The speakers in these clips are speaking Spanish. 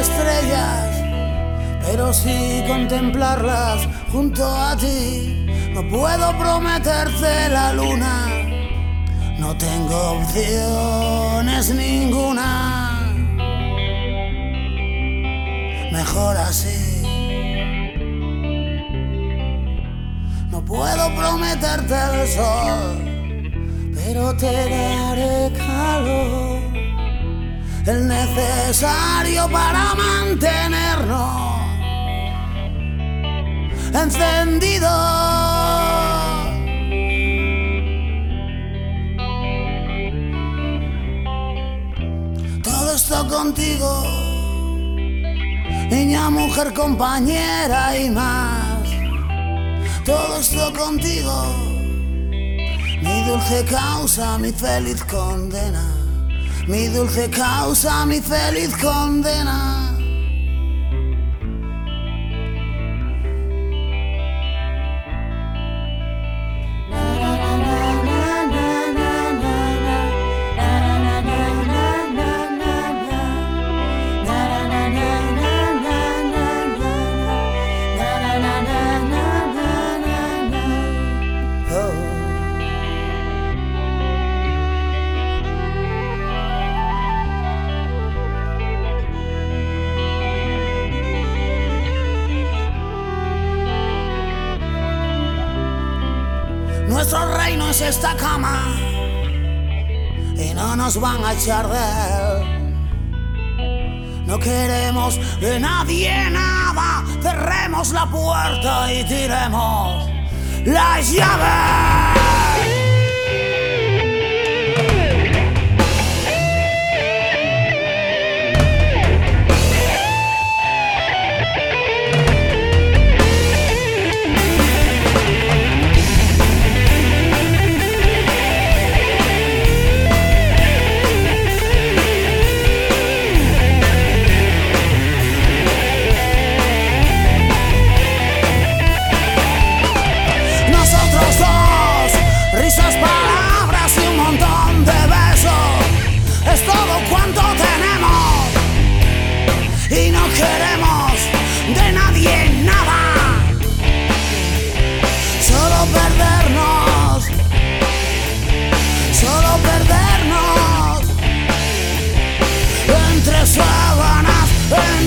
estrellas, pero sí contemplarlas junto a ti. No puedo prometerte la luna, no tengo opciones ninguna. Mejor así. No puedo prometerte el sol, pero te daré calor el necesario para mantenernos encendidos. Todo esto contigo, niña, mujer, compañera y más. Todo esto contigo, mi dulce causa, mi feliz condena mi dulce causa, mi feliz condena. Esta cama y no nos van a echar de. No queremos de nadie nada, cerremos la puerta y tiremos las llaves.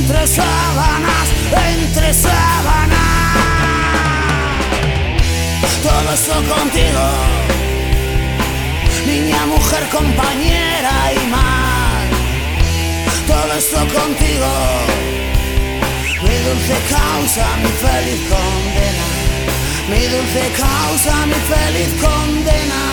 Entre sábanas, entre sábanas todo esto contigo, niña, mujer, compañera y más. Todo esto contigo, mi dulce causa, mi feliz condena. Mi dulce causa, mi feliz condena.